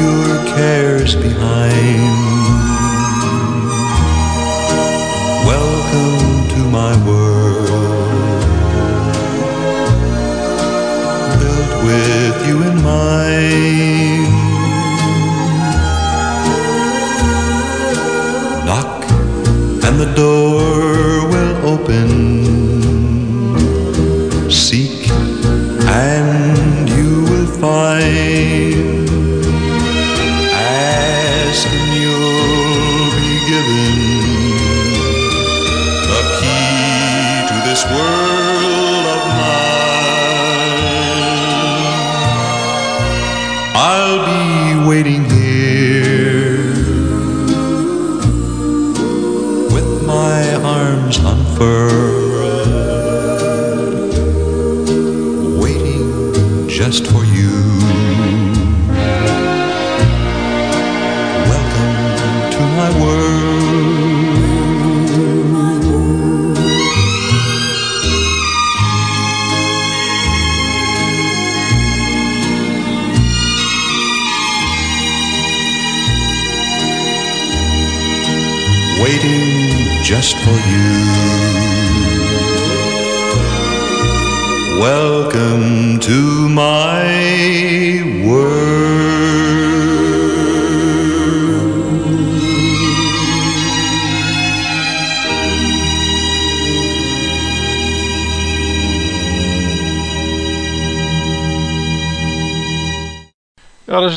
Your cares behind. Welcome to my world. Built with you in mind. Knock and the door will open. Seek and you will find. Just for you. Welcome to my world.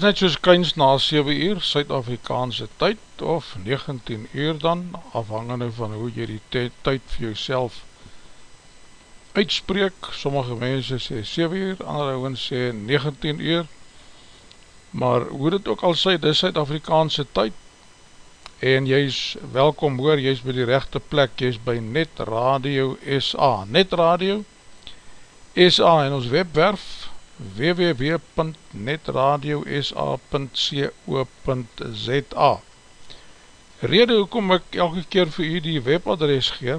Is net soos kyns na 7 uur, Suid-Afrikaanse tyd, of 19 uur dan, afhangende van hoe jy die tyd, vir jouself uitspreek. Sommige mense sê 7 uur, andere oons sê 19 uur, maar hoe dit ook al sê, dit is Suid-Afrikaanse tyd, en jy is welkom hoor, jy is by die rechte plek, jy is by Net Radio SA, Net Radio SA, en ons webwerf, www.netradiosa.co.za Rede hoekom ek elke keer vir u die webadres gee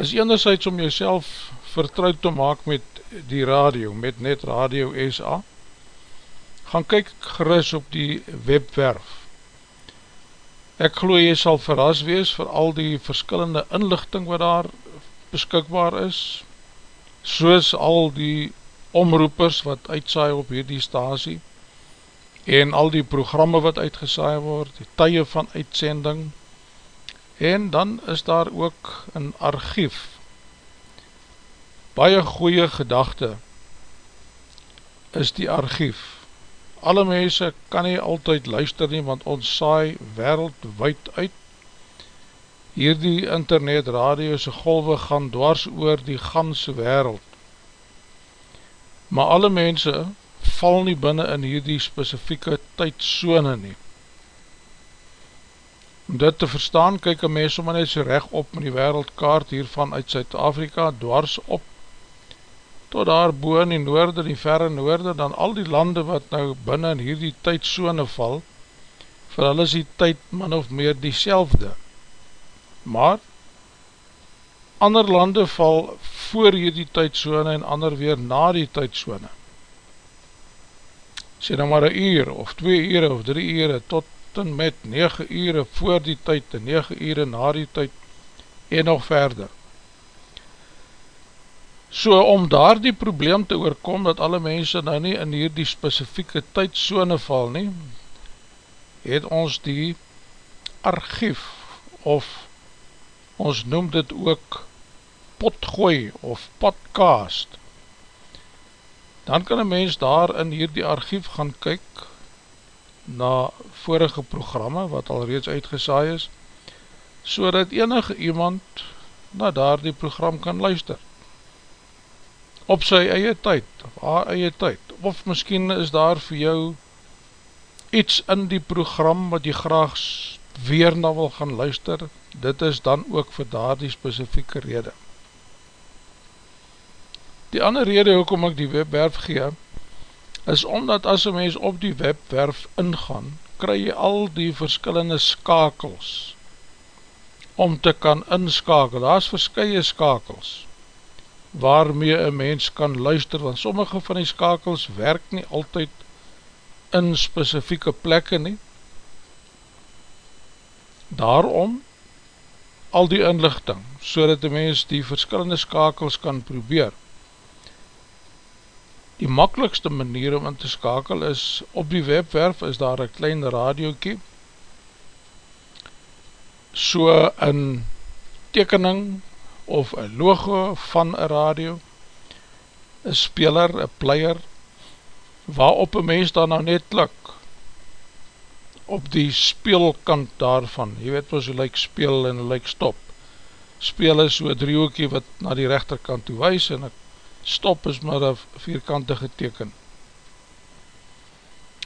is enerzijds om jyself vertrouwd te maak met die radio, met Net Radio SA gaan kyk gerus op die webwerf. Ek glo jy sal verras wees vir al die verskillende inlichting wat daar beskikbaar is soos al die omroepers wat uitsaai op hierdie stasie en al die programme wat uitgesaai word, die tye van uitsending. En dan is daar ook een archief. Baie goeie gedachte is die archief. Alle mense kan nie altyd luister nie want ons saai wereldwijd uit. Hierdie internet radiose golwe gaan dwars oor die ganse wereld maar alle mense val nie binnen in hierdie specifieke tydsone nie. Om dit te verstaan, kyk een mens om net so recht op met die wereldkaart hiervan uit Zuid-Afrika, dwars op, tot daar boe in die noorde, die verre noorde, dan al die lande wat nou binnen in hierdie tydsone val, vir hulle is die tyd min of meer die selfde. Maar, ander lande val voor hierdie tydsone en ander weer na die tydsone. Sê nou maar een uur of twee uur of drie uur tot en met 9 uur voor die tyd en 9 uur na die tyd en nog verder. So om daar die probleem te oorkom dat alle mense nou nie in hierdie specifieke tydsone val nie, het ons die archief of ons noem dit ook potgooi of podcast dan kan een mens daar in hierdie archief gaan kyk na vorige programme wat al reeds uitgesaai is so dat enige iemand na daar die program kan luister op sy eie tyd of haar eie tyd of miskien is daar vir jou iets in die program wat jy graag weer na wil gaan luister, dit is dan ook vir daar die specifieke rede. Die ander rede hoekom ek die webwerf gee, is omdat as een mens op die webwerf ingaan, kry jy al die verskillende skakels om te kan inskakel. Daar is verskye skakels waarmee een mens kan luister, want sommige van die skakels werk nie altyd in specifieke plekke nie. Daarom al die inlichting, so dat die mens die verskillende skakels kan probeer. Die makkelijkste manier om in te skakel is, op die webwerf is daar een klein radiokie, so een tekening of een logo van een radio, een speler, een player, waarop een mens dan nou net klik. Op die speelkant daarvan, jy weet wat so lyk speel en lyk stop. Speel is so driehoekie wat na die rechterkant toe wees en stop is maar een vierkantige teken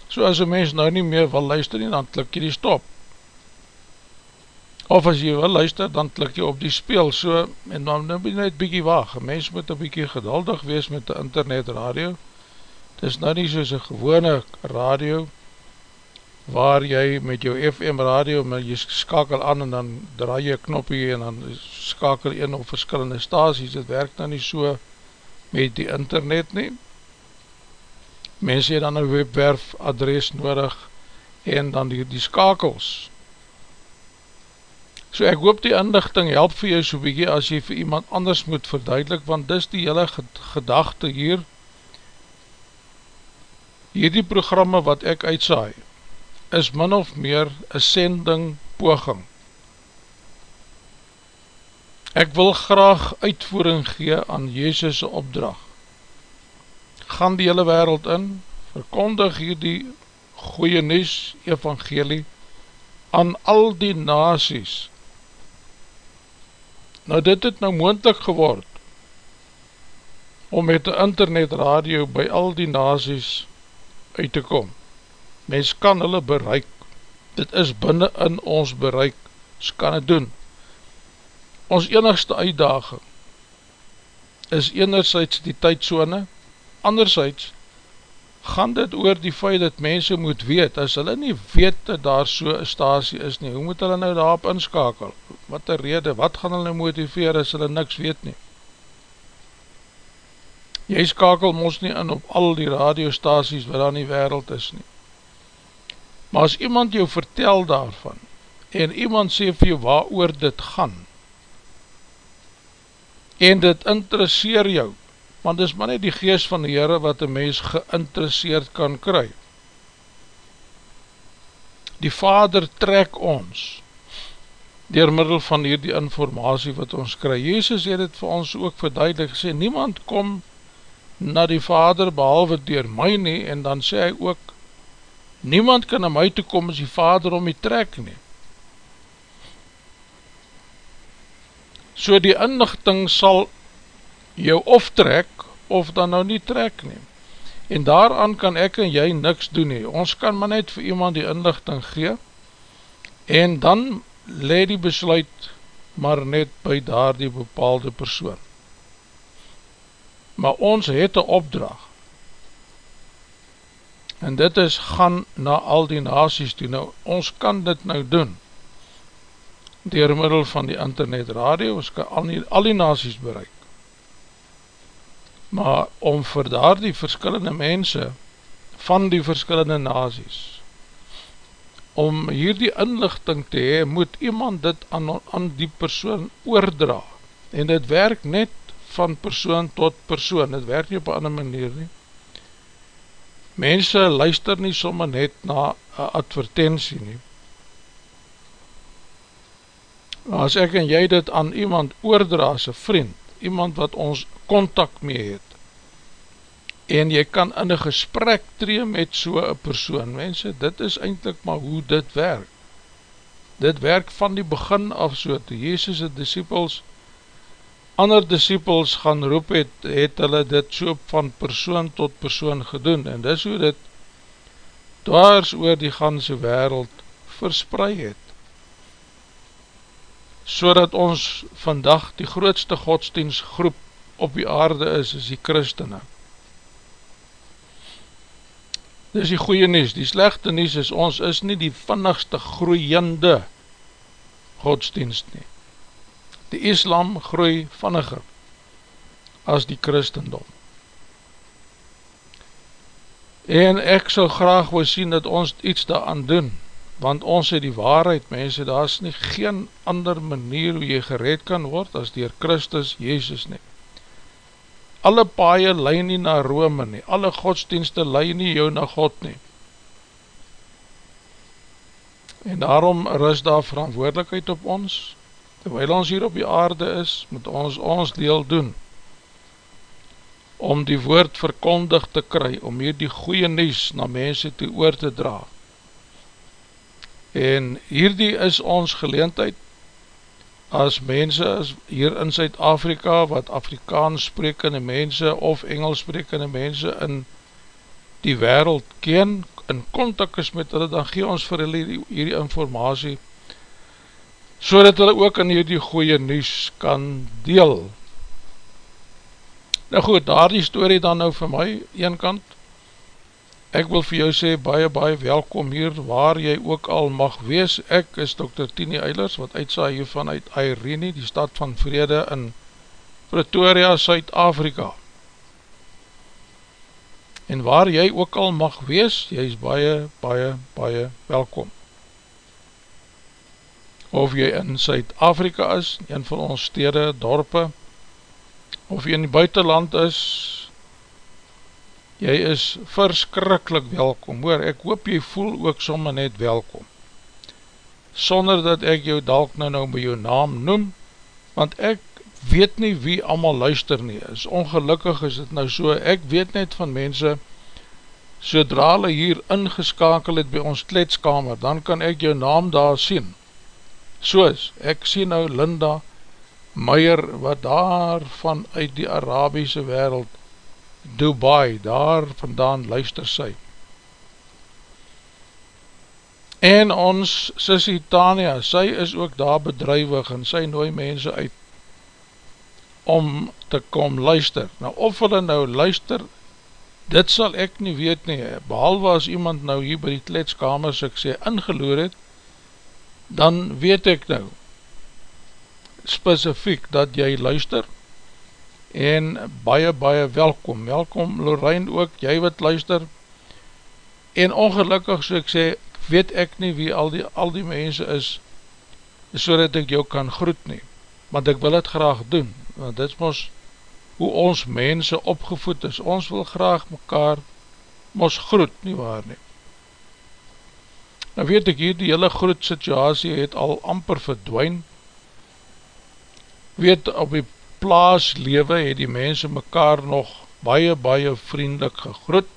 so as een mens nou nie meer wil luister nie, dan klik jy die stop. Of as jy wil luister, dan klik jy op die speel so, en dan moet jy net bykie waag, een mens moet een bykie geduldig wees met die internet radio Het is nou nie soos een gewone radio waar jy met jou FM radio, maar jy skakel aan en dan draai jy knoppie en dan skakel in op verskillende staties. Het werk nou nie so met die internet nie. Mense het dan een webwerf adres nodig en dan die, die skakels. So ek hoop die inlichting help vir jou so bykie as jy vir iemand anders moet verduidelik, want dis die hele gedachte hier, Hierdie programme wat ek uitsaai, is min of meer een sending poging. Ek wil graag uitvoering gee aan Jezus' opdracht. Gaan die hele wereld in, verkondig hierdie goeie nies evangelie aan al die nasies. Nou dit het nou moendlik geword om met die internet radio by al die nasies uit te kom. Mens kan hulle bereik, dit is binnen in ons bereik, ons kan het doen. Ons enigste uitdaging is enerzijds die tydzone, anderzijds gaan dit oor die feit dat mense moet weet, as hulle nie weet dat daar so een stasie is nie, hoe moet hulle nou daarop inskakel? Wat die rede, wat gaan hulle motiveer as hulle niks weet nie? Jy skakel ons nie in op al die radiostaties wat daar in die wereld is nie. Maar as iemand jou vertel daarvan, en iemand sê vir jou waar oor dit gaan, en dit interesseer jou, want dis maar net die geest van die Heere wat een mens geïnteresseerd kan kry. Die Vader trek ons, dier middel van hierdie informatie wat ons kry. Jezus het het vir ons ook verduidelik gesê, niemand kom na die vader behalwe dier my nie en dan sê hy ook niemand kan na my toe kom as die vader om die trek nie so die inlichting sal jou of trek of dan nou nie trek nie. En daaraan kan ek en jy niks doen nie. Ons kan maar net vir iemand die inlichting gee en dan le die besluit maar net by daar die bepaalde persoon. Maar ons het een opdracht. En dit is gaan na al die nasies toe, nou ons kan dit nou doen dier middel van die internet radio, ons kan al die, al die nasies bereik maar om vir daar die verskillende mense van die verskillende nasies om hier die inlichting te hee, moet iemand dit aan, aan die persoon oordra en dit werk net van persoon tot persoon, het werk nie op een ander manier nie. Mense luister nie sommer net na advertentie nie. As ek en jy dit aan iemand oordra as een vriend, iemand wat ons contact mee het, en jy kan in een gesprek tree met so'n persoon, mense, dit is eindelijk maar hoe dit werk. Dit werk van die begin af so, toe Jezus' disciples ander disciples gaan roep het, het hulle dit so van persoon tot persoon gedoen, en dis hoe dit dwars oor die ganse wereld verspreid het. So dat ons vandag die grootste godsdienstgroep op die aarde is, is die christene. Dis die goeie nies, die slechte nies is, ons is nie die vinnigste groeiende godsdienst nie. Die islam groei vinniger as die christendom. En ek sal graag wil sien dat ons iets daaraan doen, want ons het die waarheid, mense, daar is nie geen ander manier hoe jy gered kan word as dier Christus Jezus nie. Alle paaie lei nie na Rome nie, alle godsdienste lei nie jou na God nie. En daarom ris daar verantwoordelikheid op ons, terwijl ons hier op die aarde is, moet ons ons deel doen, om die woord verkondig te kry, om hier die goeie nies na mense toe oor te dra. En hierdie is ons geleentheid, as mense as hier in Zuid-Afrika, wat Afrikaans sprekende mense, of Engels sprekende mense in die wereld ken, in contact is met hulle, dan gee ons vir hulle hierdie, hierdie informatie, so dat hulle ook in hierdie goeie nies kan deel, Nou goed, daar die story dan nou vir my, een kant, ek wil vir jou sê, baie, baie welkom hier, waar jy ook al mag wees, ek is Dr. Tini Eilers, wat uitsaai hier vanuit Irene, die stad van vrede in Pretoria, Suid-Afrika. En waar jy ook al mag wees, jy is baie, baie, baie welkom. Of jy in Suid-Afrika is, een van ons stede, dorpe, of jy in die buitenland is, jy is verskrikkelijk welkom, hoor, ek hoop jy voel ook sommer net welkom, sonder dat ek jou dalk nou nou by jou naam noem, want ek weet nie wie allemaal luister nie, is ongelukkig is dit nou so, ek weet net van mense, sodra hulle hier ingeskakel het by ons kletskamer, dan kan ek jou naam daar sien, soos, ek sien nou Linda, Meier wat daar vanuit die Arabiese wereld Dubai, daar vandaan luister sy. En ons Sissie Tania, sy is ook daar bedrijwig en sy nooi mense uit om te kom luister. Nou of hulle nou luister dit sal ek nie weet nie behalwe as iemand nou hier by die kletskamers ek sê ingeloor het dan weet ek nou specifiek dat jy luister en baie baie welkom, welkom Lorraine ook, jy wat luister. En ongelukkig so ek sê, weet ek nie wie al die, al die mense is so dat ek jou kan groet nie. Want ek wil het graag doen want dit is mos hoe ons mense opgevoed is, ons wil graag mekaar mos groet, nie waar nie? Nou weet ek hier die hele groet situasie het al amper verdwijn weet op die plaas lewe het die mense mekaar nog baie baie vriendelik gegroet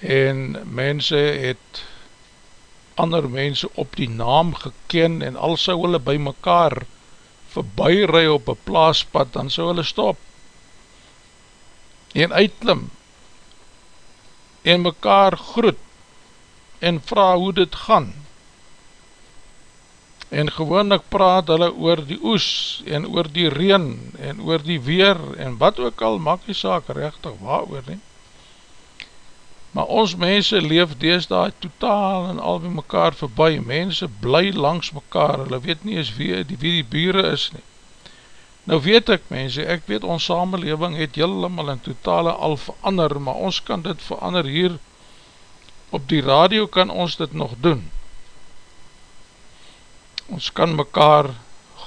en mense het ander mense op die naam geken en al sou hulle by mekaar voorbij rui op een plaaspad dan sou hulle stop. En uitklim en mekaar groet en vraag hoe dit gaan en gewoonlik praat hulle oor die oes en oor die reen en oor die weer en wat ook al maak die saak rechtig waar oor nie. Maar ons mense leef dees daar totaal en al by mekaar voorbij mense bly langs mekaar. Hulle weet nie eens wie die, wie die bure is nie. Nou weet ek mense ek weet ons samenleving het helemaal in totale al verander maar ons kan dit verander hier. Op die radio kan ons dit nog doen ons kan mekaar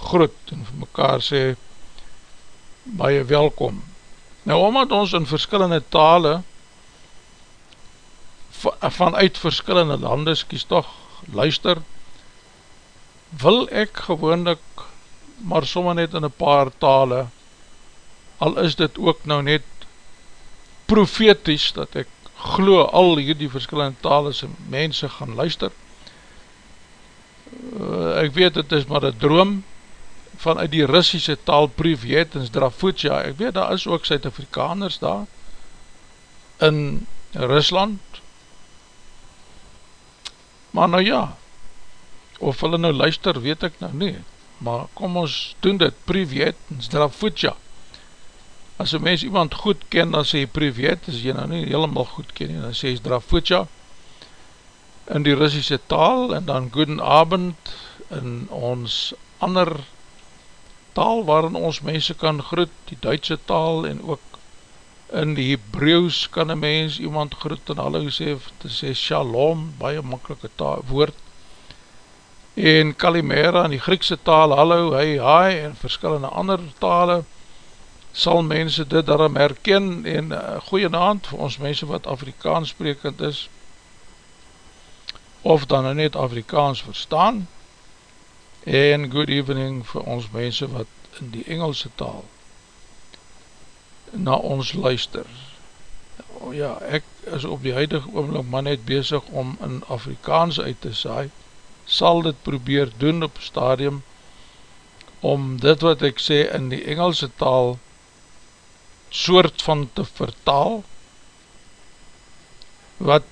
groet en vir mekaar sê baie welkom. Nou omdat ons in verskillende tale vanuit verskillende lande skies toch luister, wil ek gewoonlik maar sommer net in een paar tale, al is dit ook nou net profeties, dat ek glo al hierdie verskillende tale se mense gaan luister, ek weet het is maar een droom vanuit die Russische taal Privetens Drafutja, ek weet daar is ook Suid-Afrikaners daar in Rusland. Maar nou ja, of hulle nou luister, weet ek nou nie, maar kom ons doen dit, privet, strafvoetja. As een mens iemand goed ken, dan sê privet, as jy nou nie helemaal goed ken, dan sê strafvoetja, in die Russische taal, en dan goeden abend, in ons ander taal, waarin ons mense kan groet, die Duitse taal, en ook in die Hebreeuws kan een mens iemand groet en hallo sê, te sê shalom, baie makkelike taal, woord, en kalimera in die Griekse taal, hallo, hy, hi, en verskillende ander tale, sal mense dit daarom herken, en uh, goeie naand vir ons mense wat Afrikaans sprekend is, of dan net Afrikaans verstaan, en good evening vir ons mense wat in die Engelse taal na ons luister. O ja, ek is op die huidige oomlik maar net bezig om in Afrikaans uit te saai, sal dit probeer doen op stadium, om dit wat ek sê in die Engelse taal soort van te vertaal, wat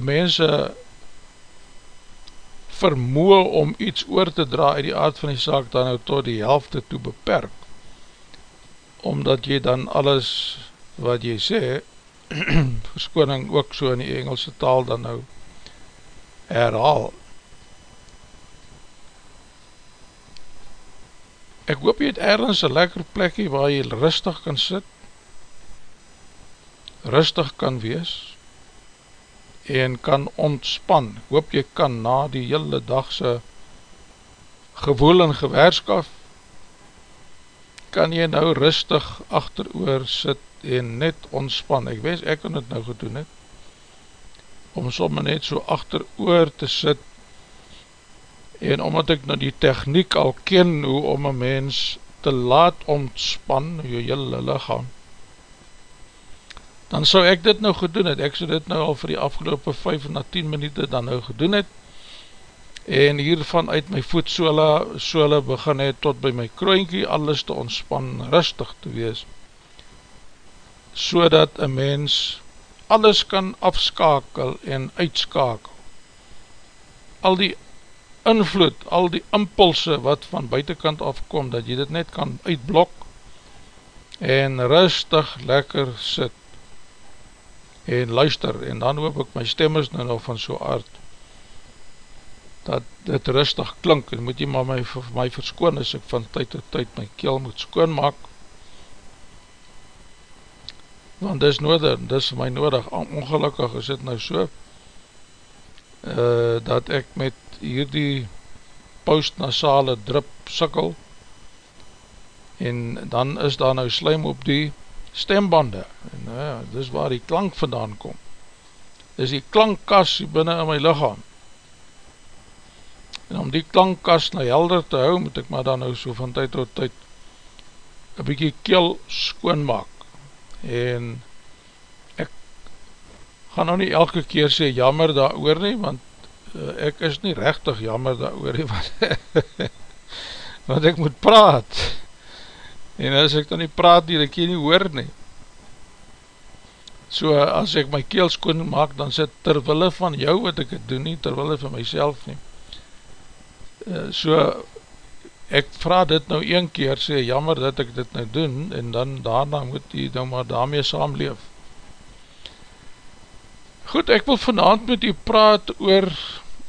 mense vermoe om iets oor te dra uit die aard van die saak dan nou tot die helfte toe beperk omdat jy dan alles wat jy sê, verskoning ook so in die Engelse taal dan nou herhaal. Ek hoop jy het ergens een lekker plekje waar jy rustig kan sit, rustig kan wees, en kan ontspan. Ek hoop jy kan na die hele dagse gewoel en gewerskaf kan jy nou rustig achter oor sit en net ontspan. Ek wees, ek kan het nou gedoen het, om somme net so achter oor te sit, en omdat ek nou die techniek al ken, hoe om een mens te laat ontspan, jou hele lichaam, dan sou ek dit nou gedoen het, ek sou dit nou al vir die afgelopen 5 na 10 minuut dan nou gedoen het, en hiervan uit my voetsole sole begin het tot by my kroonkie alles te ontspan, rustig te wees. So dat een mens alles kan afskakel en uitskakel. Al die invloed, al die impulse wat van buitenkant afkom, dat jy dit net kan uitblok en rustig lekker sit en luister en dan hoop ek my stem is nou nog van so aard dat dit rustig klink, en moet jy maar my, my verskoon, as ek van tyd tot tyd my keel moet skoon maak, want dis nodig, dis my nodig, ongelukkig is dit nou so, uh, dat ek met hierdie postnasale drip sikkel, en dan is daar nou slijm op die stembande, en uh, dis waar die klank vandaan kom, dis die klankkas binnen in my lichaam, en om die klankkast nou helder te hou, moet ek maar dan nou so van tyd tot tyd een bykie keel skoon maak en ek gaan nou nie elke keer sê jammer daar oor nie, want uh, ek is nie rechtig jammer daar oor nie, want, want ek moet praat en as ek dan nie praat nie, dan kan jy nie hoor nie so as ek my keel skoon maak, dan sê terwille van jou wat ek het doen nie, terwille van myself nie Eh, so ek vraag dit nou een keer, sê jammer dat ek dit nou doen, en dan daarna moet jy nou maar daarmee saamleef. Goed, ek wil vanavond met jy praat oor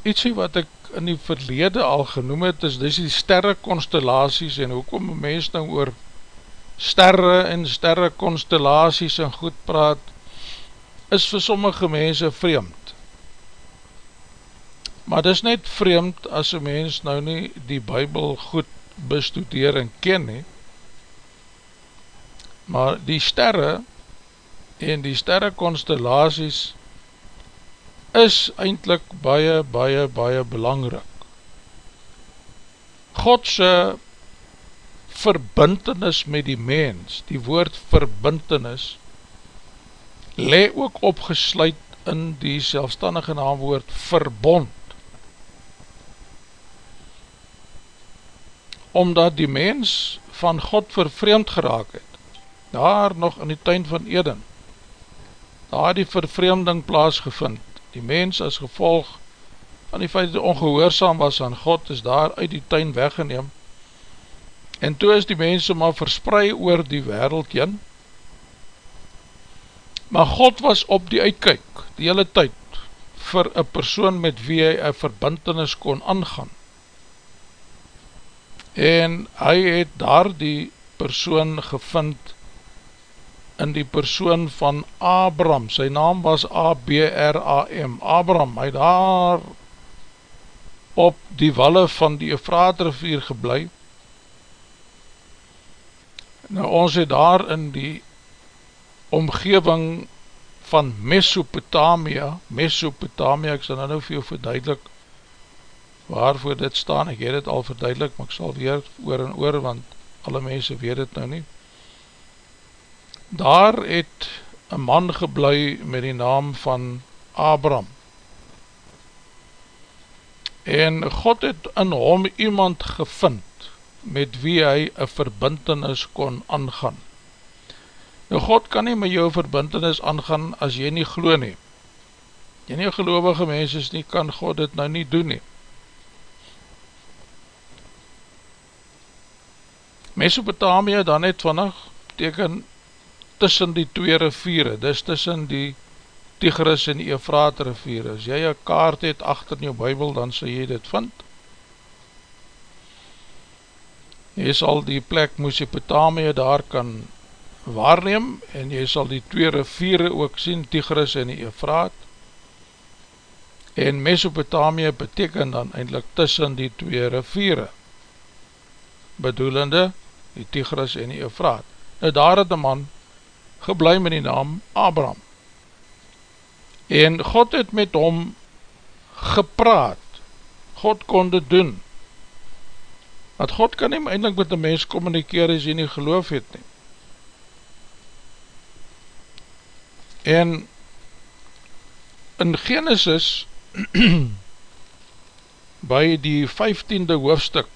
ietsie wat ek in die verlede al genoem het, is dis die sterre constellaties, en hoekom mens nou oor sterre en sterre constellaties en goed praat, is vir sommige mense vreemd maar dis net vreemd as een mens nou nie die bybel goed bestudeer en ken nie, maar die sterre en die sterre constellaties is eindelijk baie, baie, baie belangrik. Godse verbintenis met die mens, die woord verbintenis, le ook opgesluit in die selfstandige naamwoord verbond. omdat die mens van God vervreemd geraak het, daar nog in die tuin van Eden, daar die vervreemding plaasgevind, die mens as gevolg van die feit dat ongehoorzaam was aan God, is daar uit die tuin weggeneem, en toe is die mense maar versprei oor die wereld jen, maar God was op die uitkyk, die hele tyd, vir een persoon met wie hy een verbintenis kon aangaan, en hy het daar die persoon gevind in die persoon van Abram, sy naam was A-B-R-A-M, Abram, hy daar op die walle van die Efraat-rivier geblei, nou ons het daar in die omgeving van Mesopotamia, Mesopotamia, ek sal nou nou vir jou verduidelik, waarvoor dit staan, ek het het al verduidelik, maar ek sal weer oor en oor, want alle mense weet het nou nie, daar het een man geblei met die naam van Abram. En God het in hom iemand gevind met wie hy een verbintenis kon aangaan. Nou God kan nie met jou verbintenis aangaan as jy nie glo nie. Jy nie gelovige mens is nie, kan God dit nou nie doen nie. Mesopotamia dan het vannig teken tussen die twee riviere, dis tussen die Tigris en die Efraat riviere, as jy een kaart het achter in jou bybel, dan sal jy dit vind. Jy sal die plek Mesopotamia daar kan waarneem, en jy sal die twee riviere ook sien, Tigris en die Efraat, en Mesopotamia beteken dan eindelijk tussen die twee riviere, bedoelende die Tigris en die Efraat. Nou daar het een man geblei met die naam Abraham. En God het met hom gepraat. God kon dit doen. Want God kan nie eindelijk met die mens communikeer as jy nie geloof het nie. En in Genesis by die 15de hoofdstuk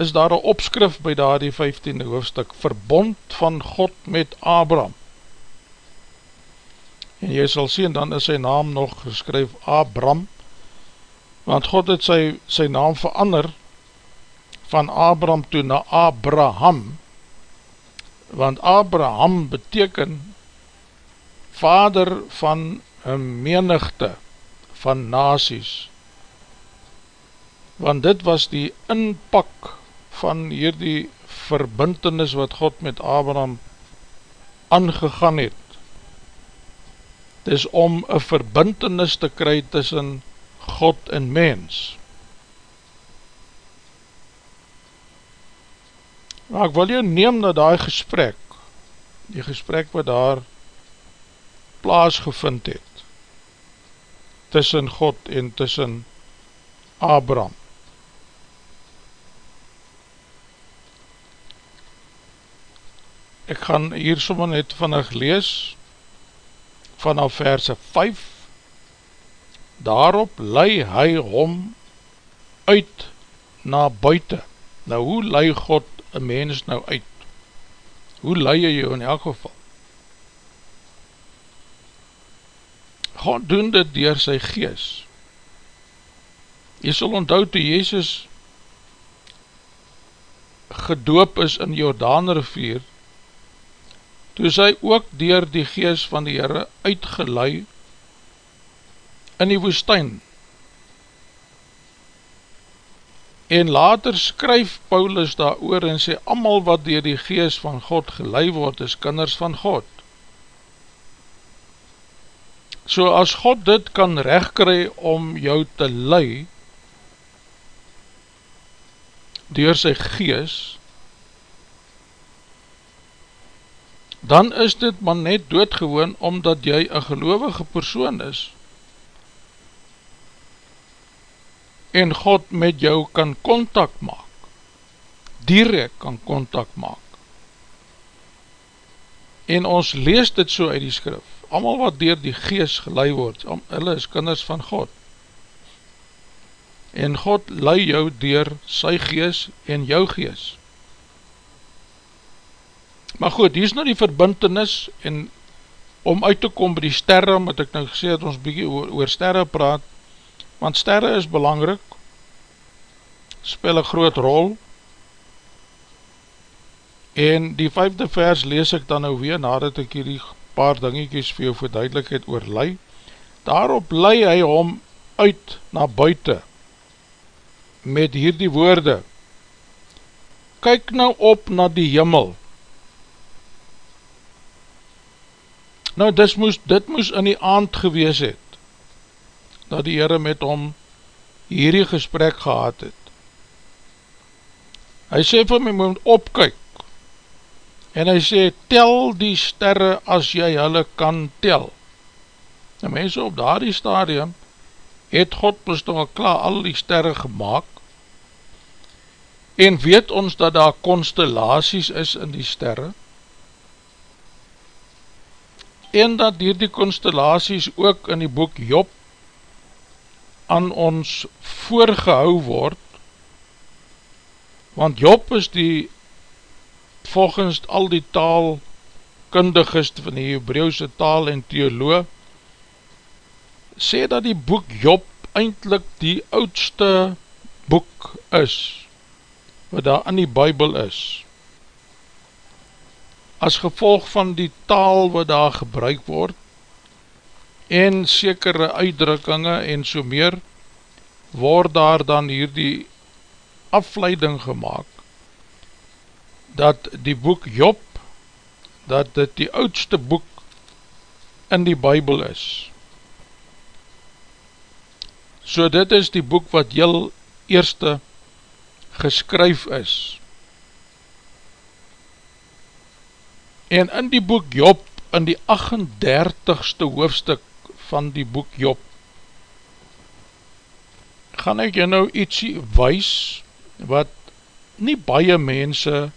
is daar een opskrif by daar die 15e hoofdstuk, verbond van God met Abraham. En jy sal sien, dan is sy naam nog geskryf Abram, want God het sy, sy naam verander van Abram toe na Abraham, want Abraham beteken vader van een menigte van nasies, want dit was die inpak van hierdie verbintenis wat God met Abraham aangegaan het. Het is om een verbintenis te kry tussen God en mens. Maar ek wil jou neem na die gesprek, die gesprek wat daar plaasgevind het, tussen God en tussen Abraham. Ek gaan hier sommer net vannig lees vanaf verse 5 Daarop lei hy hom uit na buiten Nou hoe lei God een mens nou uit? Hoe lei hy jou in elk geval? God doen dit dier sy gees Jy sal onthou toe Jezus gedoop is in Jordaan rivier toe is hy ook dier die gees van die Heere uitgelui in die woestijn. En later skryf Paulus daar oor en sê, amal wat dier die gees van God gelei word, is kinders van God. So as God dit kan rechtkry om jou te lei, dier sy gees, dan is dit maar net doodgewoon omdat jy een gelovige persoon is en God met jou kan contact maak. Direct kan contact maak. En ons lees dit so uit die skrif. Allemaal wat dier die gees gelei word hulle is kinders van God. En God lei jou dier sy gees en jou gees Maar goed, hier is nou die verbintenis en om uit te kom by die sterre, wat ek nou gesê het, ons bykie oor, oor sterre praat, want sterre is belangrik, speel een groot rol, en die vijfde vers lees ek dan nou weer, nadat ek hierdie paar dingetjies vir jou verduidelijkheid oorlei, daarop lei hy hom uit na buiten, met hierdie woorde, kyk nou op na die jimmel, nou dit moes, dit moes in die aand gewees het, dat die Heere met hom hierdie gesprek gehad het. Hy sê vir my moet opkyk en hy sê tel die sterre as jy hulle kan tel. En mense op daardie stadium het God al klaar al die sterre gemaakt en weet ons dat daar constellaties is in die sterre en dat hier die constellaties ook in die boek Job aan ons voorgehou word, want Job is die, volgens al die taalkundiges van die Hebreeuwse taal en theoloog, sê dat die boek Job eindelijk die oudste boek is, wat daar in die Bijbel is. As gevolg van die taal wat daar gebruik word, en sekere uitdrukkinge en so meer, word daar dan hier die afleiding gemaakt, dat die boek Job, dat dit die oudste boek in die Bijbel is. So dit is die boek wat heel eerste geskryf is. En in die boek Job, in die 38ste hoofdstuk, van die boek Job. Gaan ek jy nou ietsie wees, wat nie baie mense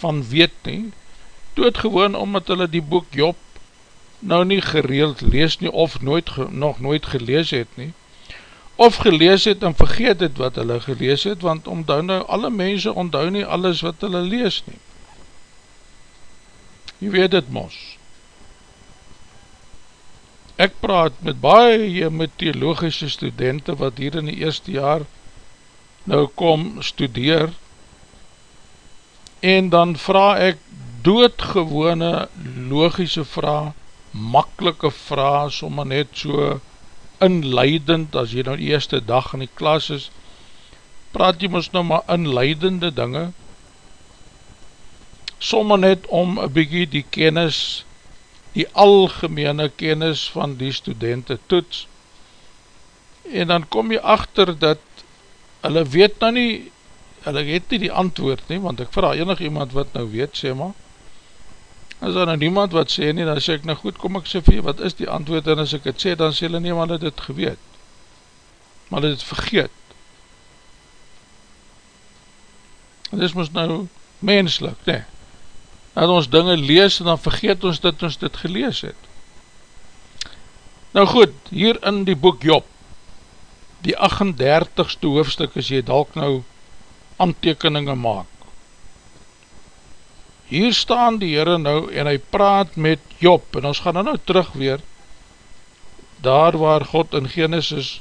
van weet nie, doodgewoon omdat hulle die boek Job nou nie gereeld lees nie, of nooit, nog nooit gelees het nie, of gelees het en vergeet het wat hulle gelees het, want onthou nou, alle mense onthou nie alles wat hulle lees nie. Jy weet het mos ek praat met baie met theologische studenten wat hier in die eerste jaar nou kom studeer. En dan vraag ek doodgewone logische vraag, makkelike vraag, sommer net so inleidend, as jy nou die eerste dag in die klas is, praat jy ons nou maar inleidende dinge, sommer net om een bykie die kennis die algemene kennis van die studenten toets. En dan kom jy achter dat hulle weet nou nie hulle het nie die antwoord nie want ek vraag enig iemand wat nou weet sê maar. As daar nou niemand wat sê nie dan sê ek nou goed kom ek sê vir jy wat is die antwoord? En as ek het sê dan sê hulle nie maar het geweet. Maar hulle het vergeet. Dit is ons nou menslik nee dat ons dinge lees en dan vergeet ons dat ons dit gelees het. Nou goed, hier in die boek Job, die 38ste hoofdstuk as jy dalk nou aantekeninge maak. Hier staan die Heere nou en hy praat met Job en ons gaan nou terug weer daar waar God in Genesis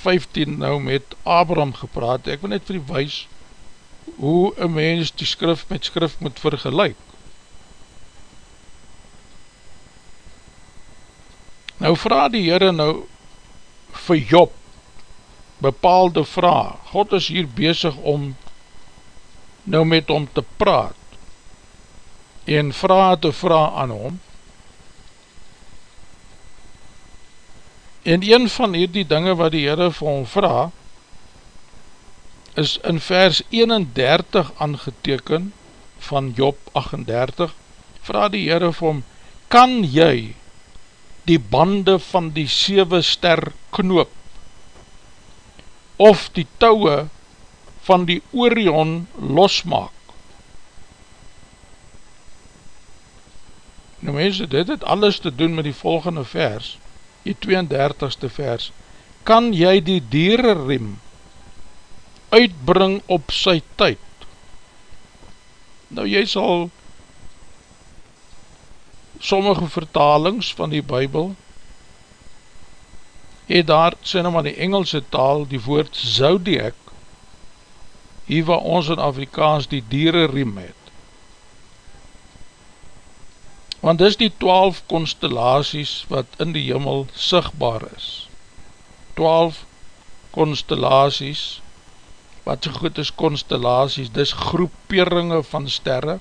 15 nou met Abraham gepraat, ek wil net vir die wees hoe een mens die skrif met skrif moet vergelijk. Nou vraag die Heere nou vir Job bepaalde vraag. God is hier bezig om nou met hom te praat en vraag te vraag aan hom. En een van die dinge wat die Heere vir hom vraag is in vers 31 aangeteken van Job 38, vraag die Heere vir hom, kan jy die bande van die 7 ster knoop, of die touwe van die Orion losmaak? Nou mense, dit het alles te doen met die volgende vers, die 32ste vers, kan jy die dierenriem uitbring op sy tyd. Nou jy sal sommige vertalings van die bybel het daar, sê nou maar die Engelse taal, die woord zodiac, hier waar ons in Afrikaans die dierenriem het. Want dis die twaalf constellaties wat in die jimmel sigtbaar is. Twaalf constellaties, wat so goed is constellaties, dis groeperinge van sterre,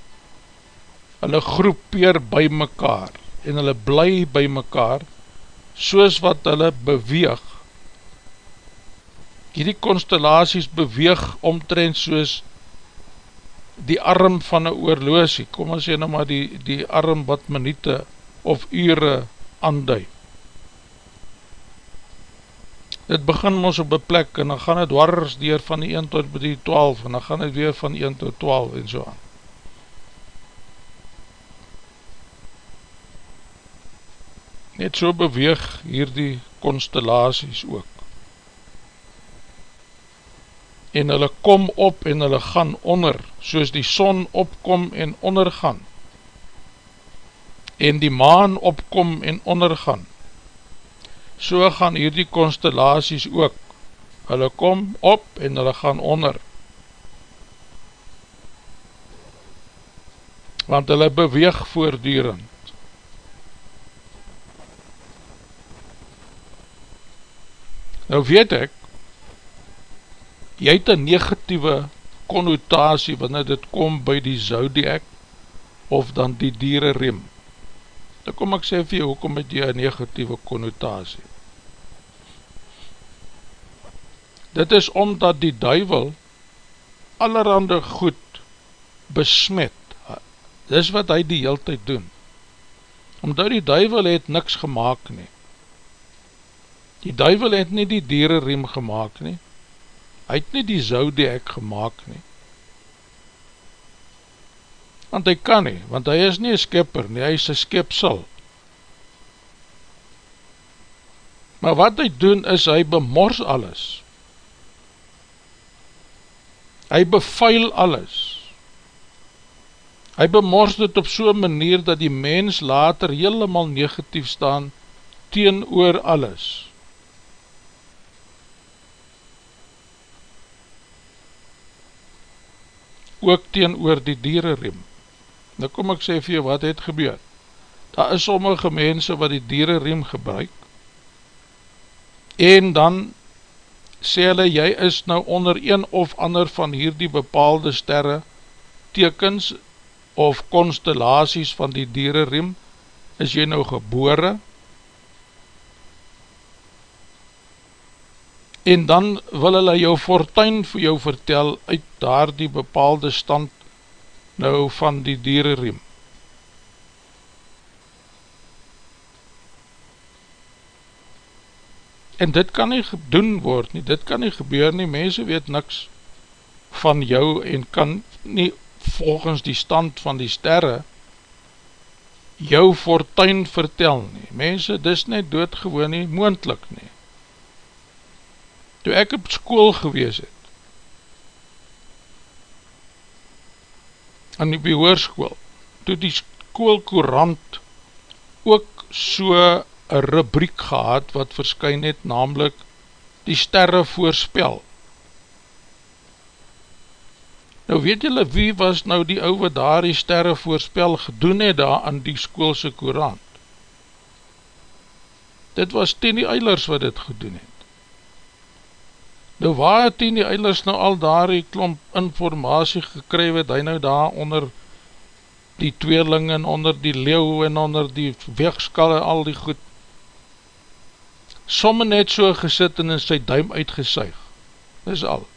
hulle groepeer by mekaar, en hulle bly by mekaar, soos wat hulle beweeg. Hierdie constellaties beweeg omtrend soos die arm van een oorloosie, kom ons sê nou maar die, die arm wat minute of ure aanduid. Dit begin ons op een plek en dan gaan het dwars dier van die 1 tot die 12 en dan gaan het weer van 1 tot 12 en so aan. Net so beweeg hier die constellaties ook. En hulle kom op en hulle gaan onder, soos die son opkom en ondergaan. En die maan opkom en ondergaan. So gaan hier die constellaties ook. Hulle kom op en hulle gaan onder. Want hulle beweeg voordierend. Nou weet ek, jy het een negatieve connotatie wanneer dit kom by die zodiac of dan die dierenriem. Dan kom ek sê vir jou, hoekom het jy een negatieve connotatie? Dit is omdat die duivel allerhande goed besmet. Dis wat hy die heel tyd doen. Omdat die duivel het niks gemaakt nie. Die duivel het nie die dierenriem gemaakt nie, hy het nie die zodiac gemaakt nie. Want hy kan nie, want hy is nie een skipper nie, hy is een skipsel. Maar wat hy doen is, hy bemors alles. Hy bevuil alles. Hy bemors dit op so'n manier, dat die mens later helemaal negatief staan, teen oor alles. ook teen oor die dierenriem. Nou kom ek sê vir jou wat het gebeur. Daar is sommige mense wat die dierenriem gebruik. En dan sê hulle jy is nou onder een of ander van hierdie bepaalde sterre tekens of constellaties van die dierenriem is jy nou gebore? En dan wil hulle jou fortuin vir jou vertel uit daar die bepaalde stand nou van die dierenriem. En dit kan nie gedoen word nie, dit kan nie gebeur nie, mense weet niks van jou en kan nie volgens die stand van die sterre jou fortuin vertel nie. Mense, dis net doodgewoon nie, moendlik nie toe ek op school gewees het, aan die behoorskoel, toe die schoolkorant ook so een rubriek gehad wat verskyn het, namelijk die sterre voorspel. Nou weet julle wie was nou die ouwe daar die sterre voorspel gedoen het daar aan die schoolse korant? Dit was Tini Eilers wat dit gedoen het. Nou waar het die eilers nou al daar die klomp informatie gekry het, hy nou daar onder die tweeling en onder die leeuw en onder die wegskalle al die goed, somme net so gesit en in sy duim uitgesuig, dis al.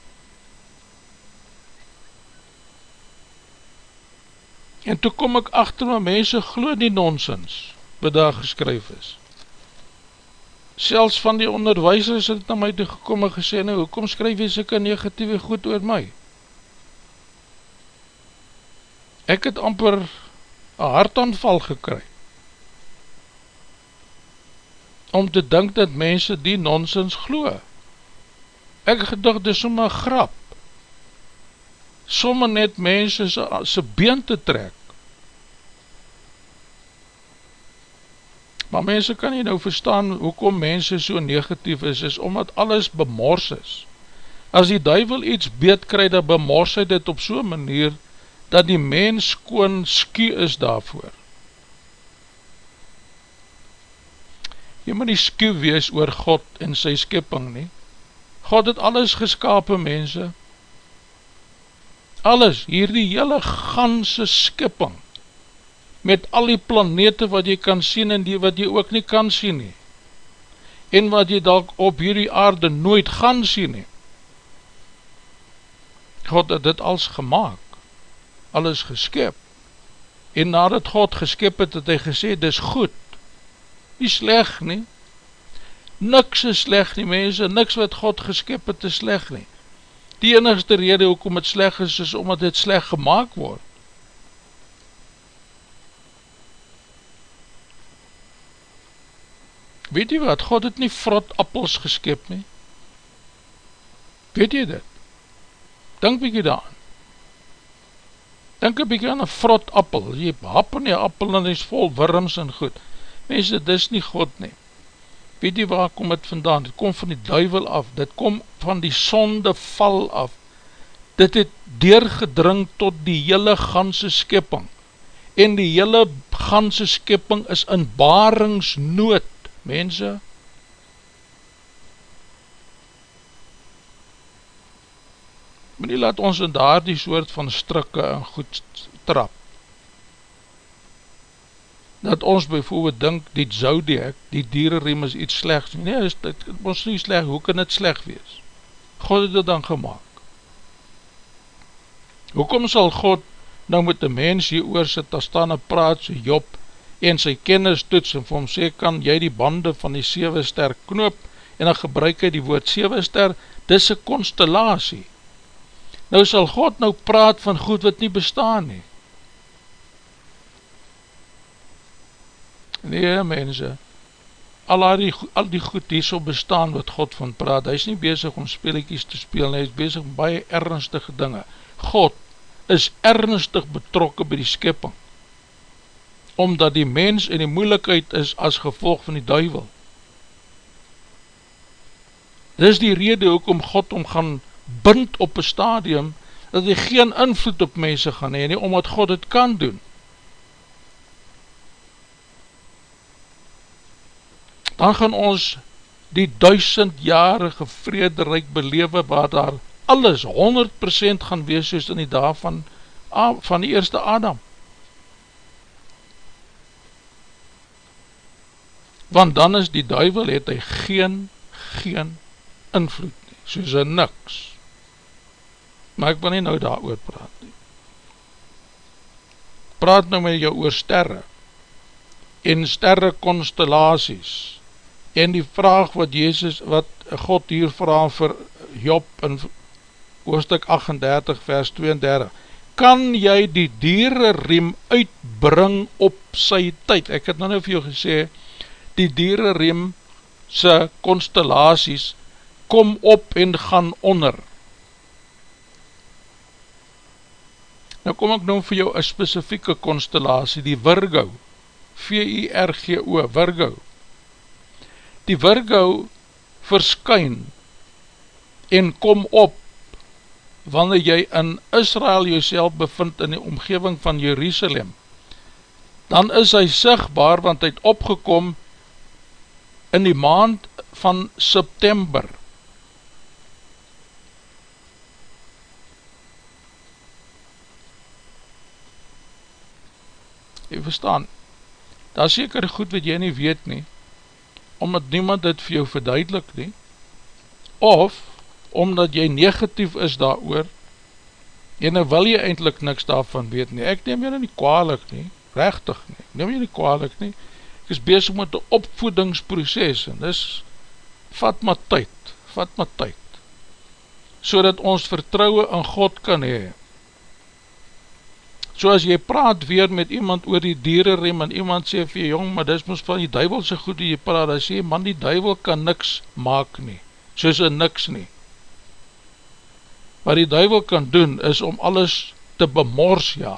En toe kom ek achter my mense glo die nonsens, wat daar geskryf is selfs van die onderwijsers het na my toe gekom en gesê, nou, hoekom skryf jy syke negatieve goed oor my? Ek het amper een hartaanval gekry, om te dink dat mense die nonsens glo. Ek gedacht, dit is somme grap, somme net mense sy been te trek, Maar mense kan nie nou verstaan hoekom mense so negatief is, is omdat alles bemors is. As die duivel iets beet kry, dan bemors hy dit op so'n manier, dat die mens koon skie is daarvoor. Jy moet nie skie wees oor God en sy skipping nie. God het alles geskapen, mense. Alles, hier die hele ganse skipping, met al die planete wat jy kan sien en die wat jy ook nie kan sien nie, en wat jy dalk op hierdie aarde nooit gaan sien nie. God het dit als gemaakt alles geskip. En nadat God geskip het, het hy gesê, dis goed, nie sleg nie, niks is sleg nie mense, niks wat God geskip het is sleg nie. Die enigste rede hoekom het sleg is, is omdat het sleg gemaakt word. Weet jy wat, God het nie vrot appels geskip nie. Weet jy dit? Denk bykie daan. Een bykie aan een vrot appel, jy hap in die appel en is vol worms en goed. Mense, dit is nie God nie. Weet jy waar kom het vandaan? Dit kom van die duivel af, dit kom van die sonde val af. Dit het deurgedring tot die hele ganse skepping. En die hele ganse skepping is in baringsnood, mense. maar nie laat ons in daar die soort van strikke en goed trap. Dat ons bijvoorbeeld dink, die zodiac, die dierenriem is iets slechts. Nee, is, dit ons nie slecht, hoe kan dit slecht wees? God het dit dan gemaakt. Hoekom sal God nou met die mens hier oor sit, staan en praat, sy Job, en sy kennis toets, en vir hom sê, kan jy die bande van die 7 ster knoop, en dan gebruik hy die woord 7 ster, dis een constellatie, Nou sal God nou praat van goed wat nie bestaan nie. Nee, mense, al die, al die goed die so bestaan wat God van praat, hy is nie bezig om speelikies te speel, hy is bezig om baie ernstige dinge. God is ernstig betrokken by die skipping, omdat die mens en die moeilikheid is as gevolg van die duivel. Dit is die rede hoekom God om gaan bind op een stadium, dat hy geen invloed op mense gaan heen, nie, omdat God het kan doen. Dan gaan ons die duisendjarige vrederijk belewe, waar daar alles 100% gaan wees, soos in die dag van, van die eerste Adam. Want dan is die duivel, het hy geen, geen invloed nie, soos in niks maar ek wil nie nou daar oor praat nie. Praat nou met jou oor sterre, en sterre constellaties, en die vraag wat Jezus, wat God hier vraag vir Job in hoofdstuk 38 vers 32, kan jy die dierenriem uitbring op sy tyd? Ek het nou nou vir jou gesê, die dierenriem sy constellaties kom op en gaan onder. Nou kom ek noem vir jou een specifieke constellatie, die Virgo, V-I-R-G-O, Virgo. Die Virgo verskyn en kom op wanneer jy in Israel jouself bevind in die omgeving van Jerusalem. Dan is hy sigtbaar want hy het opgekom in die maand van September. jy verstaan, daar is seker goed wat jy nie weet nie, omdat niemand dit vir jou verduidelik nie, of omdat jy negatief is daar oor, en nou wil jy eindelijk niks daarvan weet nie, ek neem jy nie kwaalik nie, rechtig nie, neem jy nie kwaalik nie, ek is bezig met die opvoedingsproces, en dis, vat my tyd, vat my tyd, so dat ons vertrouwe in God kan hee, So as jy praat weer met iemand oor die dierenrem en iemand sê vir jy, jong, maar dis moest van die duivelse goed die jy praat, dan sê, man, die duivel kan niks maak nie, soos een niks nie. Wat die duivel kan doen, is om alles te bemors, ja.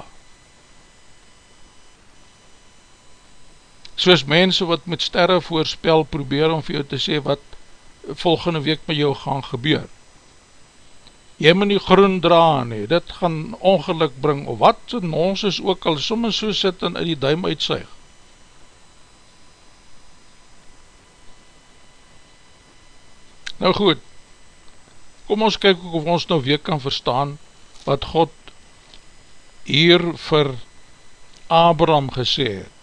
Soos mense wat met sterre voorspel probeer om vir jou te sê wat volgende week met jou gaan gebeur. Jy moet nie groen dra nie, dit gaan ongeluk bring, of wat in ons is ook al soms so sit en uit die duim uitsuig. Nou goed, kom ons kyk of ons nou weer kan verstaan wat God hier vir Abraham gesê het.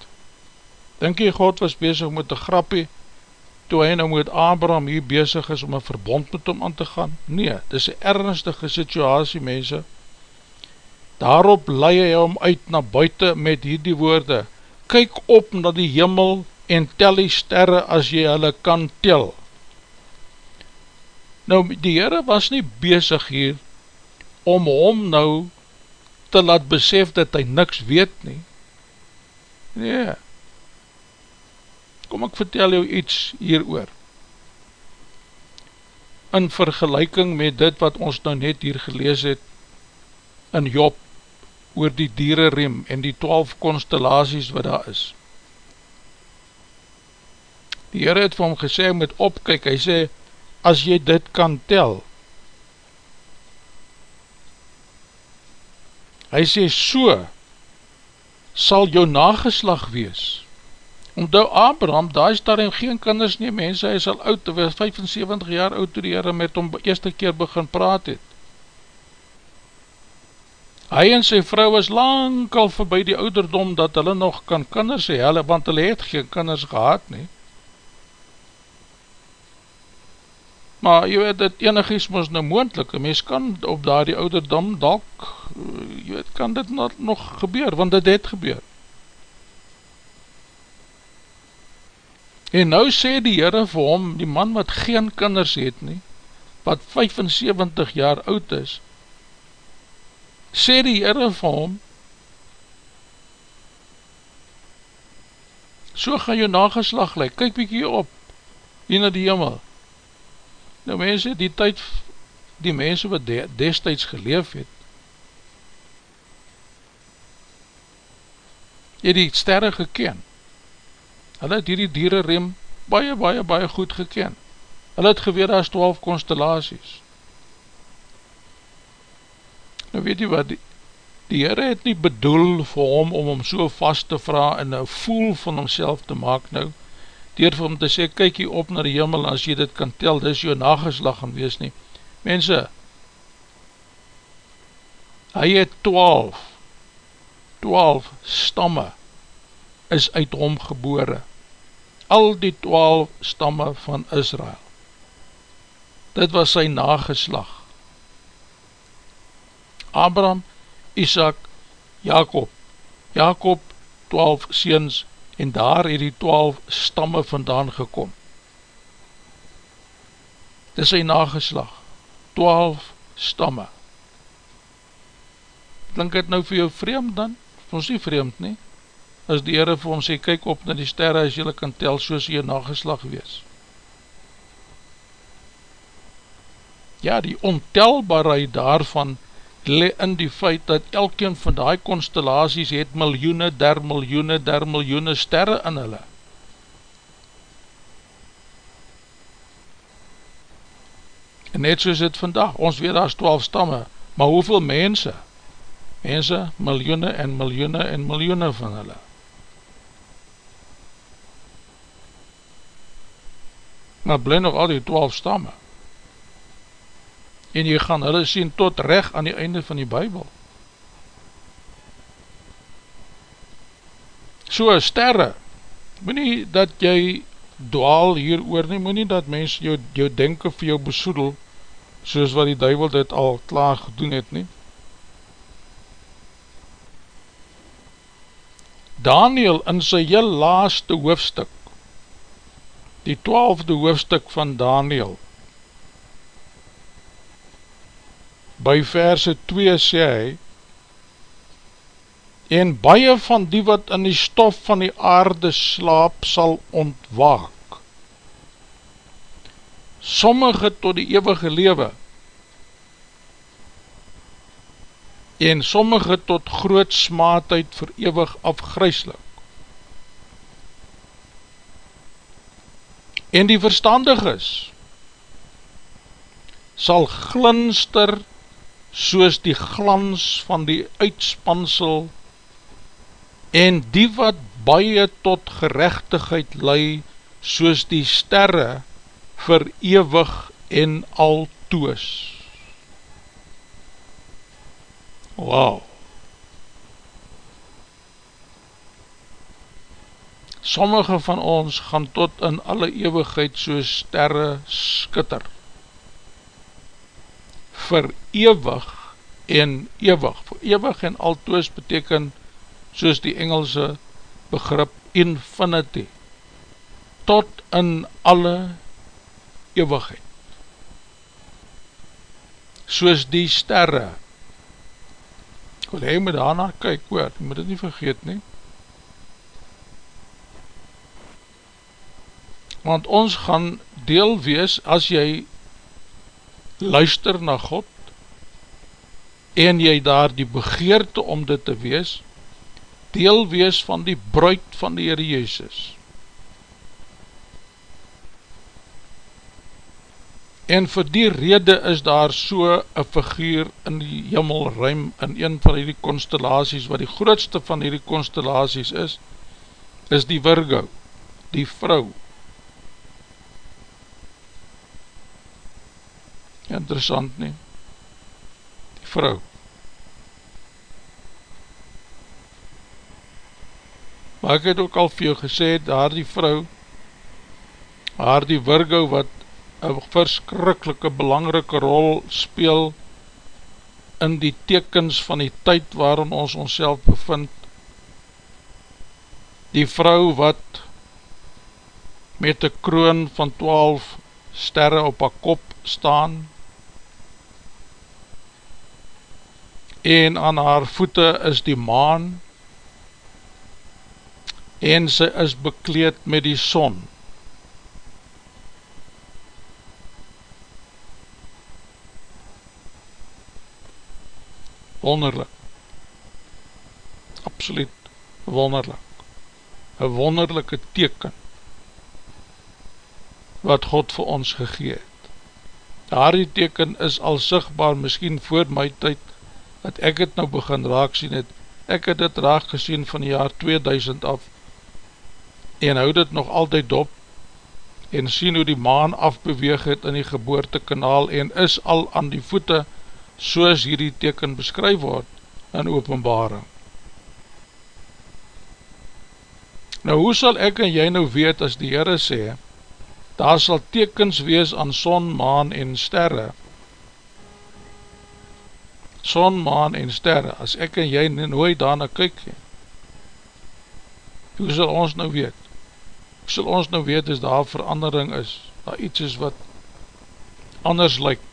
Denk jy God was bezig met een grappie, toe hy nou met Abraham hier bezig is om een verbond met hom aan te gaan? Nee, dit is een ernstige situasie, mense. Daarop leie hy hom uit na buiten met hierdie woorde, kyk op na die jimmel en tel die sterre as jy hulle kan tel. Nou, die Heere was nie bezig hier om hom nou te laat besef dat hy niks weet nie. Nee. Kom ek vertel jou iets hier oor. In vergelijking met dit wat ons nou net hier gelees het in Job oor die dierenriem en die twaalf constellaties wat daar is. Die Heere het vir hom gesê, met opkyk, hy sê, as jy dit kan tel. Hy sê so sal jou nageslag wees. Omdou Abraham, daar is daarin geen kinders nie, mense, hy sal oud, hy was 75 jaar oud toe die heren met hom eerste keer begin praat het. Hy en sy vrou was lang al voorbij die ouderdom dat hulle nog kan kinders hee, want hulle het geen kinders gehad nie. Maar jy weet, dit enig is ons nou moendlik, een mens kan op daar die ouderdom dalk, jy weet, kan dit nog gebeur, want dit het gebeur. En nou sê die Heere vir hom, die man wat geen kinders het nie, wat 75 jaar oud is, sê die Heere vir hom, so gaan jou nageslag lyk, kyk bykie op, hier na die hemel, Nou mense, die tyd, die mense wat de, destijds geleef het, het die sterre geken. Hulle het hierdie dierenrem baie, baie, baie goed geken. Hulle het geweer as 12 constellaties. Nou weet jy wat, die, die Heere het nie bedoel vir hom om hom so vast te vraag en nou voel van homself te maak nou, dier vir hom te sê, kyk hier op na die hemel, as jy dit kan tel, dis jou nageslag gaan wees nie. Mense, hy het 12, 12 stamme, is uit hom gebore. Al die 12 stamme van Israel. Dit was sy nageslag. Abraham, Isaac, Jacob, Jacob, 12 seens, en daar het die twaalf stamme vandaan gekom. Dit is sy nageslag, twaalf stamme. Klink het nou vir jou vreemd dan? Ons nie vreemd nie. As die Heere vir hom sê, kyk op na die sterre as jylle kan tel soos jy nageslag wees. Ja, die ontelbaarheid daarvan le in die feit dat elkeen van die constellaties het miljoene der miljoene der miljoene sterre in hulle. En net soos het vandag, ons weet daar is 12 stamme, maar hoeveel mense? Mense, miljoene en miljoene en miljoene van hulle. Maar bly nog al die 12 stamme en jy gaan hulle sien tot recht aan die einde van die bybel. So sterre, moet nie dat jy dwaal hier oor nie, moet nie dat mens jou, jou denken vir jou besoedel, soos wat die duivel dit al klaar gedoen het nie. Daniel in sy heel laaste hoofstuk, die twaalfde hoofstuk van Daniel, by verse 2 sê hy, en baie van die wat in die stof van die aarde slaap sal ontwaak, sommige tot die eeuwige lewe, en sommige tot groot smaatheid vir eeuwig afgryslik. En die verstandig is, sal glinster soos die glans van die uitspansel en die wat baie tot gerechtigheid lei soos die sterre vir ewig en altoos. Wauw! Sommige van ons gaan tot in alle eeuwigheid soos sterre skitter. Vir ewig en ewig. Vir ewig en altoos beteken soos die Engelse begrip infinity. Tot in alle eeuwigheid. Soos die sterre. Ek wil hy moet daarna kyk hoor, jy moet dit nie vergeet nie. Want ons gaan deel wees as jy luister na God en jy daar die begeerte om dit te wees, deel wees van die bruid van die Heere Jezus. En vir die rede is daar so een figuur in die jimmelruim in een van die constellaties, wat die grootste van die constellaties is, is die Virgo, die vrou, interessant nie. Die vrou. Maar ek het ook al vir jou gesê daar die vrou haar die Virgo wat een verskrikkelike belangrike rol speel in die tekens van die tyd waarin ons ons bevind. Die vrou wat met een kroon van 12 sterre op haar kop staan en aan haar voete is die maan en sy is bekleed met die son. Wonderlik. Absoluut wonderlik. Een wonderlijke teken wat God vir ons gegeet. Daar die teken is al sigtbaar, miskien voor my tyd, dat ek het nou begin raak sien het, ek het het raak gesien van die jaar 2000 af, en hou dit nog altyd op, en sien hoe die maan afbeweeg het in die geboortekanaal, en is al aan die voete, soos hierdie teken beskryf word, in openbaring. Nou hoe sal ek en jy nou weet, as die Heere sê, daar sal tekens wees aan son, maan en sterre, son, maan en sterre, as ek en jy nooit daarna kyk nie, hoe sal ons nou weet? Hoe sal ons nou weet as daar verandering is, daar iets is wat anders lyk,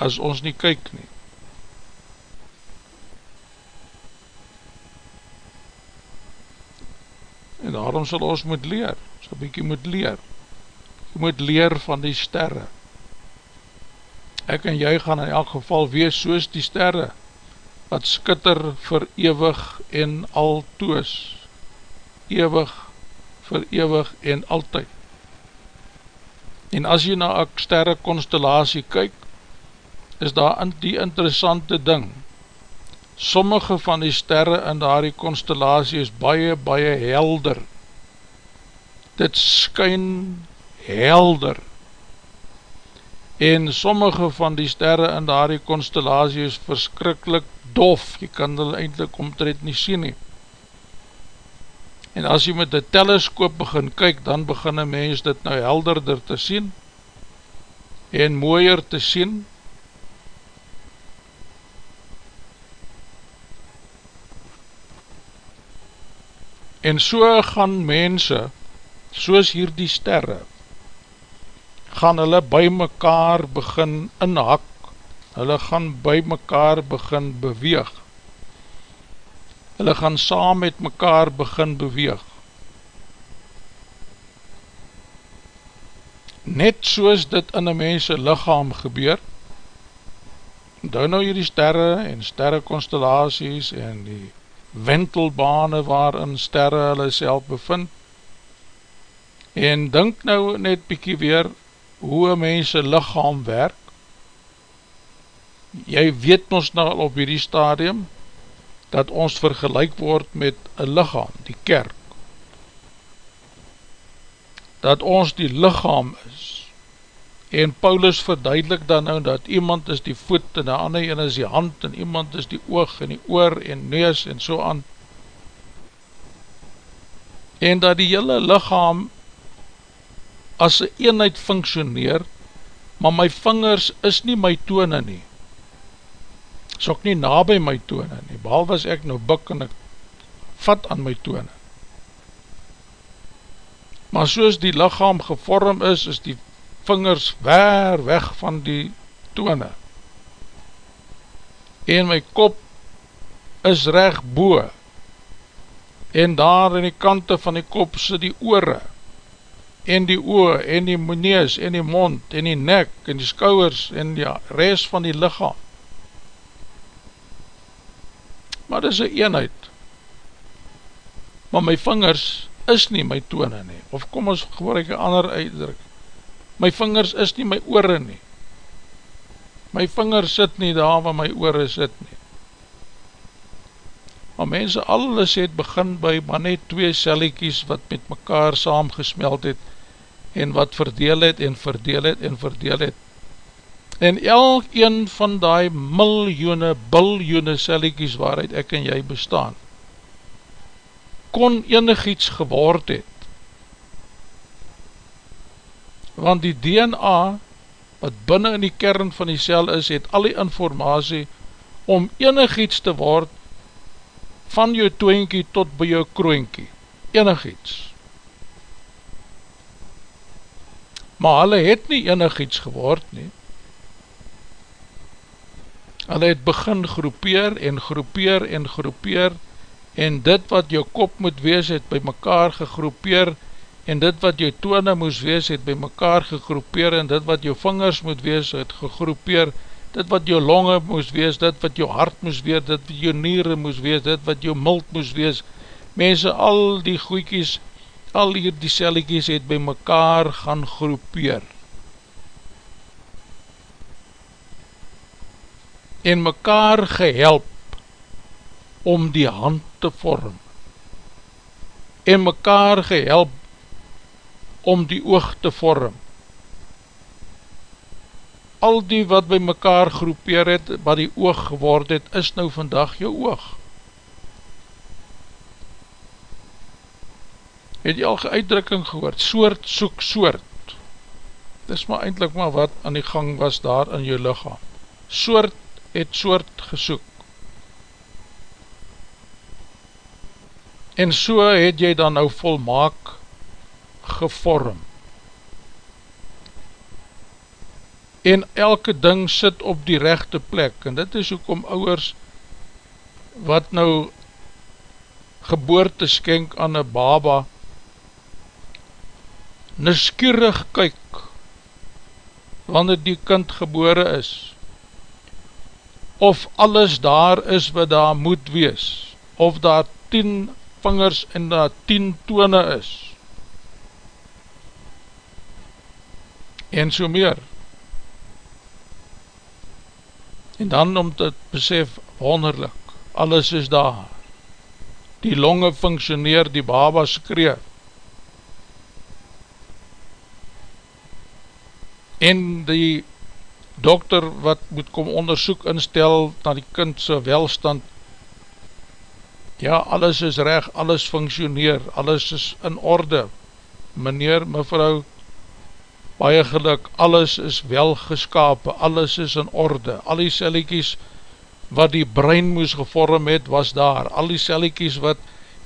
as ons nie kyk nie? En daarom sal ons moet leer, sal bykie moet leer, jy moet leer van die sterre, ek en jy gaan in elk geval wees soos die sterre, wat skitter vir ewig en altoos, ewig vir ewig en altyd. En as jy na ek sterre constellatie kyk, is daar die interessante ding, sommige van die sterre in daar die constellatie is baie, baie helder, dit skyn helder, en sommige van die sterre in daardie constellatie is verskrikkelijk dof, jy kan hulle eindelijk omtred nie sien nie. En as jy met die teleskoop begin kyk, dan begin een mens dit nou helderder te sien, en mooier te sien, en so gaan mense, soos hier die sterre, gaan hulle by mekaar begin inhak, hulle gaan by mekaar begin beweeg, hulle gaan saam met mekaar begin beweeg. Net soos dit in een mense lichaam gebeur, onthou nou hier die sterre en sterre constellaties en die wentelbane waarin sterre hulle self bevind, En dink nou net bykie weer hoe een mense lichaam werk. Jy weet ons nou op hierdie stadium dat ons vergelijk word met een lichaam, die kerk. Dat ons die lichaam is. En Paulus verduidelik dan nou dat iemand is die voet en die ander een is die hand en iemand is die oog en die oor en neus en so aan. En dat die hele lichaam as een eenheid functioneer, maar my vingers is nie my tone nie. Is ook nie na by my tone nie, behalve as ek nou buk en ek vat aan my tone. Maar soos die lichaam gevorm is, is die vingers ver weg van die tone. En my kop is recht boe, en daar in die kante van die kop sit die oore, en die oor, en die neus, en die mond, en die nek, en die skouwers, en die rest van die lichaam. Maar dit is een eenheid. Maar my vingers is nie my tone nie. Of kom ons gebruik een ander uitdruk. My vingers is nie my oore nie. My vingers sit nie daar waar my oore sit nie. Maar mense alles het begin by maar net twee selliekies wat met mekaar saamgesmeld het, en wat verdeel het en verdeel het en verdeel het. En elk een van die miljoene, biljoene selliekies waaruit ek en jy bestaan, kon enig iets geword het. Want die DNA, wat binnen in die kern van die cel is, het al die informatie om enig iets te word van jou toenkie tot by jou kroonkie. Enig iets. Maar hulle het nie enig iets geword nie. Hulle het begin groepeer en groepeer en groepeer en dit wat jou kop moet wees het by mekaar gegroepeer en dit wat jou tone moes wees het by mekaar gegroepeer en dit wat jou vingers moet wees het gegroepeer dit wat jou longe moes wees, dit wat jou hart moes wees, dit wat jou nieren moes wees, dit wat jou mult moes wees, mense al die goeikies al hier die selliekies het by mekaar gaan groepeer. En mekaar gehelp om die hand te vorm. En mekaar gehelp om die oog te vorm. Al die wat by mekaar groepeer het, wat die oog geword het, is nou vandag jou oog. Het jy al geuitdrukking gehoord, soort soek soort, dis maar eindelijk maar wat aan die gang was daar in jou lichaam, soort het soort gesoek, en so het jy dan nou volmaak gevorm, en elke ding sit op die rechte plek, en dit is ook om ouwers, wat nou geboorte skenk aan een baba, niskierig kyk wanneer die kind gebore is of alles daar is wat daar moet wees of daar tien vingers en daar tien tone is. En so meer. En dan om te besef wonderlik alles is daar. Die longe functioneer die baba skreef en die dokter wat moet kom onderzoek instel na die kindse welstand. Ja, alles is reg, alles functioneer, alles is in orde. Meneer, mevrou baie geluk, alles is wel geskapen, alles is in orde. Al die selliekies wat die brein moes gevorm het, was daar. Al die selliekies wat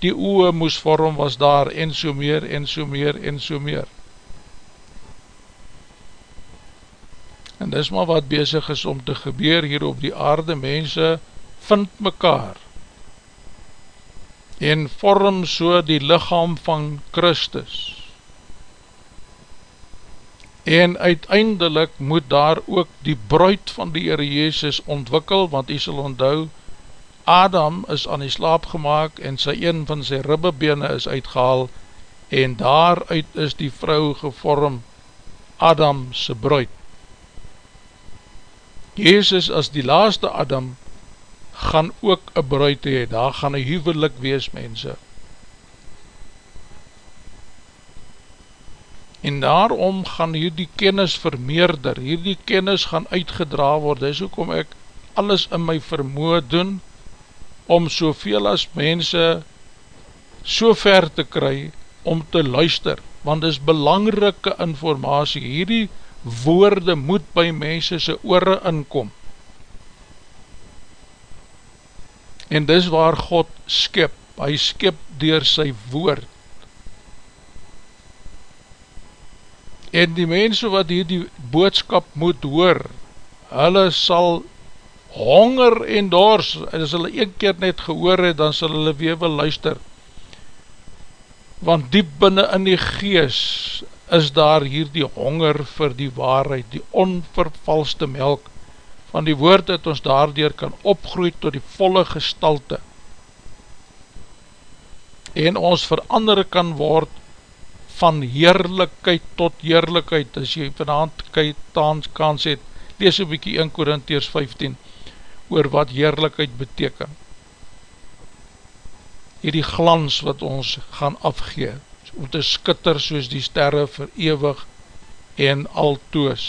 die oe moes vorm, was daar. En so meer, en so meer, en so meer en dis maar wat bezig is om te gebeur hier op die aarde, mense vind mekaar en vorm so die lichaam van Christus en uiteindelik moet daar ook die bruid van die Heere Jezus ontwikkel, want hy sal onthou Adam is aan die slaap gemaakt en sy een van sy ribbebene is uitgehaal en daaruit is die vrou gevorm Adamse bruid. Jezus as die laaste Adam gaan ook een bruid hee, daar gaan een huwelik wees mense. En daarom gaan hierdie kennis vermeerder, hierdie kennis gaan uitgedra word, dis ook om ek alles in my vermoe doen, om soveel as mense so ver te kry, om te luister, want dis belangrike informatie, hierdie woorde moet by mense sy oore inkom, En dis waar God skip, hy skip dier sy woord. En die mense wat hier die boodskap moet hoor, hulle sal honger en dors, en as hulle een keer net gehoor het, dan sal hulle weer wil luister. Want diep binnen in die gees is daar hier die honger vir die waarheid, die onvervalste melk, van die woord het ons daardoor kan opgroei tot die volle gestalte. En ons verander kan word van heerlijkheid tot heerlijkheid as jy vanavond kans het lees een bykie 1 Korintiers 15 oor wat heerlijkheid beteken. Hierdie glans wat ons gaan afgee om te skitter soos die sterre verewig en altoos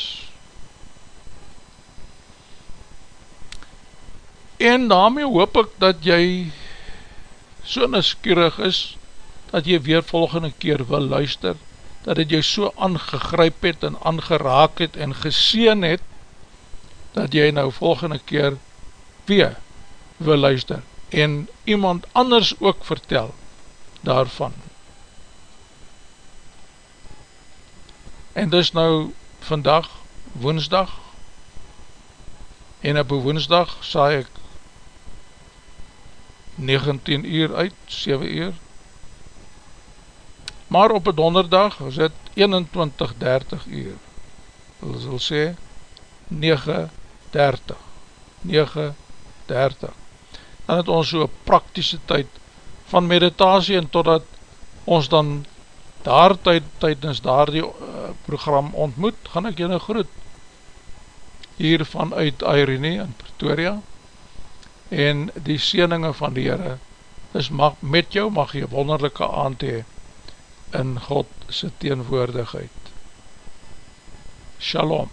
En daarmee hoop ek dat jy so niskierig is, dat jy weer volgende keer wil luister, dat het jy so aangegryp het en aangeraak het en geseen het, dat jy nou volgende keer weer wil luister en iemand anders ook vertel daarvan. En dis nou vandag, woensdag, en op woensdag saai ek 19 uur uit, 7 uur. Maar op een donderdag is het 21, 30 uur. Hulle sal sê 9, 30. 9, 30. Dan het ons so praktische tyd van meditasie en totdat ons dan daar tyd, tydens daar die uh, program ontmoet, gaan ek jy nou groet. Hier vanuit Irene in Pretoria en die sieninge van die Heere is mag, met jou mag jy wonderlijke aand hee in God sy teenwoordigheid. Shalom.